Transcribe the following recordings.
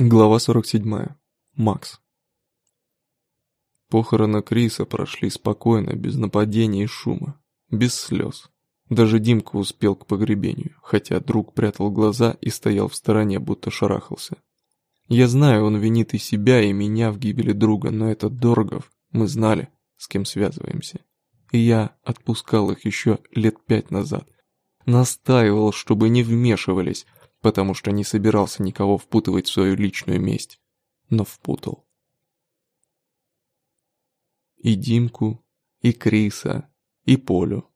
Глава 47. Макс. Похороны Криса прошли спокойно, без нападений и шума, без слез. Даже Димка успел к погребению, хотя друг прятал глаза и стоял в стороне, будто шарахался. Я знаю, он винит и себя, и меня в гибели друга, но этот Дорогов, мы знали, с кем связываемся. И я отпускал их еще лет пять назад. Настаивал, чтобы не вмешивались, потому что не собирался никого впутывать в свою личную месть, но впутал. И Димку, и Криса, и Полю.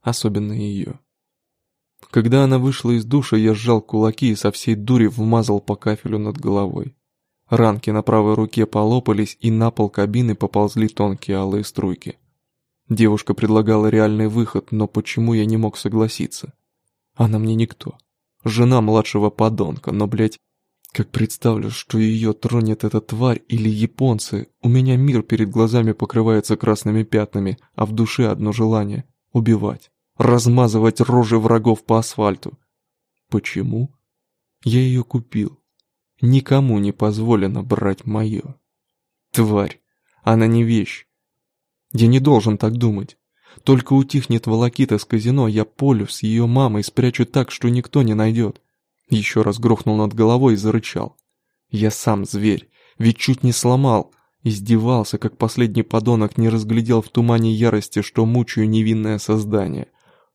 Особенно ее. Когда она вышла из душа, я сжал кулаки и со всей дури вмазал по кафелю над головой. Ранки на правой руке полопались, и на пол кабины поползли тонкие алые струйки. Девушка предлагала реальный выход, но почему я не мог согласиться? Она мне никто. Жена младшего подонка, но, блядь, как представлю, что ее тронет эта тварь или японцы, у меня мир перед глазами покрывается красными пятнами, а в душе одно желание — убивать, размазывать рожи врагов по асфальту. Почему? Я ее купил. Никому не позволено брать мое. Тварь, она не вещь. Я не должен так думать. Только утихнет волокита с казино, я Полю с ее мамой спрячу так, что никто не найдет. Еще раз грохнул над головой и зарычал. Я сам зверь, ведь чуть не сломал. Издевался, как последний подонок, не разглядел в тумане ярости, что мучаю невинное создание.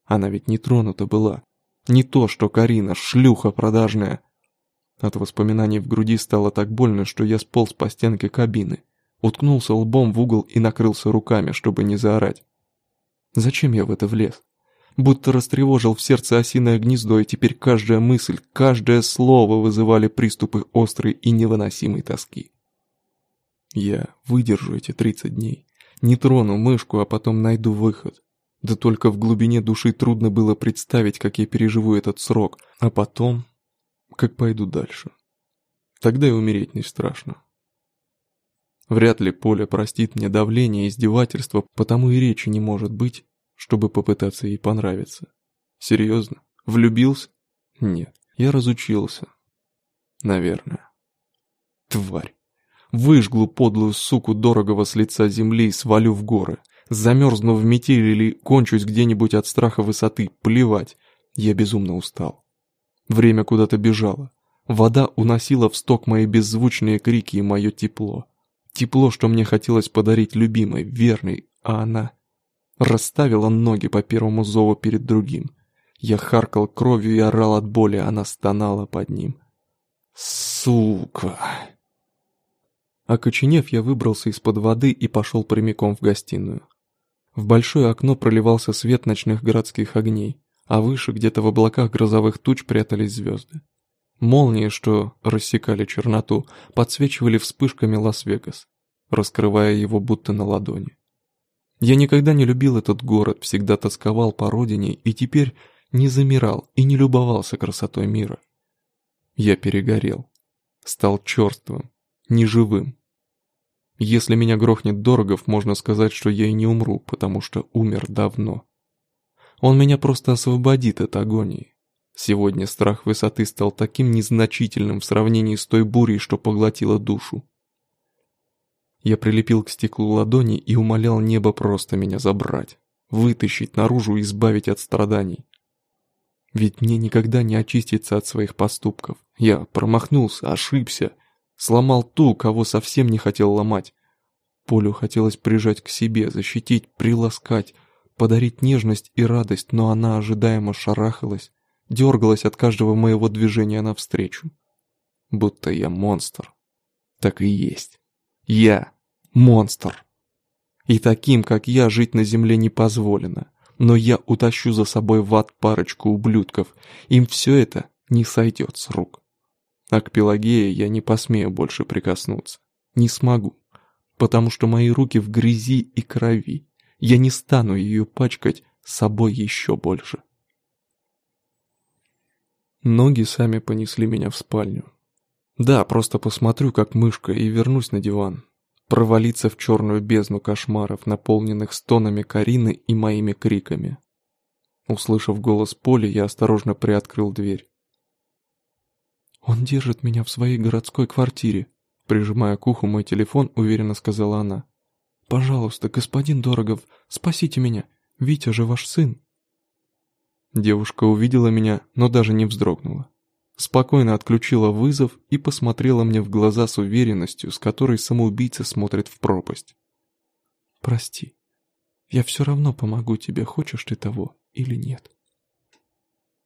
Она ведь не тронута была. Не то, что Карина, шлюха продажная. От воспоминаний в груди стало так больно, что я сполз по стенке кабины. Уткнулся лбом в угол и накрылся руками, чтобы не заорать. Зачем я в это влез? Будто растревожил в сердце осиное гнездо, и теперь каждая мысль, каждое слово вызывали приступы острой и невыносимой тоски. Я выдержу эти 30 дней. Не трону мышку, а потом найду выход. Да только в глубине души трудно было представить, как я переживу этот срок, а потом, как пойду дальше. Тогда и умереть не страшно. Вряд ли Поля простит мне давление и издевательство, потому и речи не может быть, чтобы попытаться ей понравиться. Серьезно? Влюбился? Нет, я разучился. Наверное. Тварь. Выжглу подлую суку дорогого с лица земли и свалю в горы. Замерзну в метель или кончусь где-нибудь от страха высоты, плевать. Я безумно устал. Время куда-то бежало. Вода уносила в сток мои беззвучные крики и мое тепло. Тепло, что мне хотелось подарить любимой, верной, а она... Расставила ноги по первому зову перед другим. Я харкал кровью и орал от боли, она стонала под ним. Сука! Окоченев, я выбрался из-под воды и пошел прямиком в гостиную. В большое окно проливался свет ночных городских огней, а выше, где-то в облаках грозовых туч, прятались звезды. Молнии, что рассекали черноту, подсвечивали вспышками Лас-Вегас, раскрывая его будто на ладони. Я никогда не любил этот город, всегда тосковал по родине и теперь не замирал и не любовался красотой мира. Я перегорел, стал черствым, неживым. Если меня грохнет Дорогов, можно сказать, что я и не умру, потому что умер давно. Он меня просто освободит от агонии. Сегодня страх высоты стал таким незначительным в сравнении с той бурей, что поглотила душу. Я прилепил к стеклу ладони и умолял небо просто меня забрать, вытащить наружу и избавить от страданий. Ведь мне никогда не очиститься от своих поступков. Я промахнулся, ошибся, сломал ту, кого совсем не хотел ломать. Полю хотелось прижать к себе, защитить, приласкать, подарить нежность и радость, но она ожидаемо шарахалась, дергалась от каждого моего движения навстречу. Будто я монстр. Так и есть. Я монстр. И таким, как я, жить на земле не позволено. Но я утащу за собой в ад парочку ублюдков. Им все это не сойдет с рук. А к Пелагее я не посмею больше прикоснуться. Не смогу. Потому что мои руки в грязи и крови. Я не стану ее пачкать собой еще больше. Ноги сами понесли меня в спальню. Да, просто посмотрю, как мышка, и вернусь на диван. Провалиться в черную бездну кошмаров, наполненных стонами Карины и моими криками. Услышав голос Поли, я осторожно приоткрыл дверь. «Он держит меня в своей городской квартире», прижимая к уху мой телефон, уверенно сказала она. «Пожалуйста, господин Дорогов, спасите меня, Витя же ваш сын». Девушка увидела меня, но даже не вздрогнула. Спокойно отключила вызов и посмотрела мне в глаза с уверенностью, с которой самоубийца смотрит в пропасть. «Прости, я все равно помогу тебе, хочешь ты того или нет».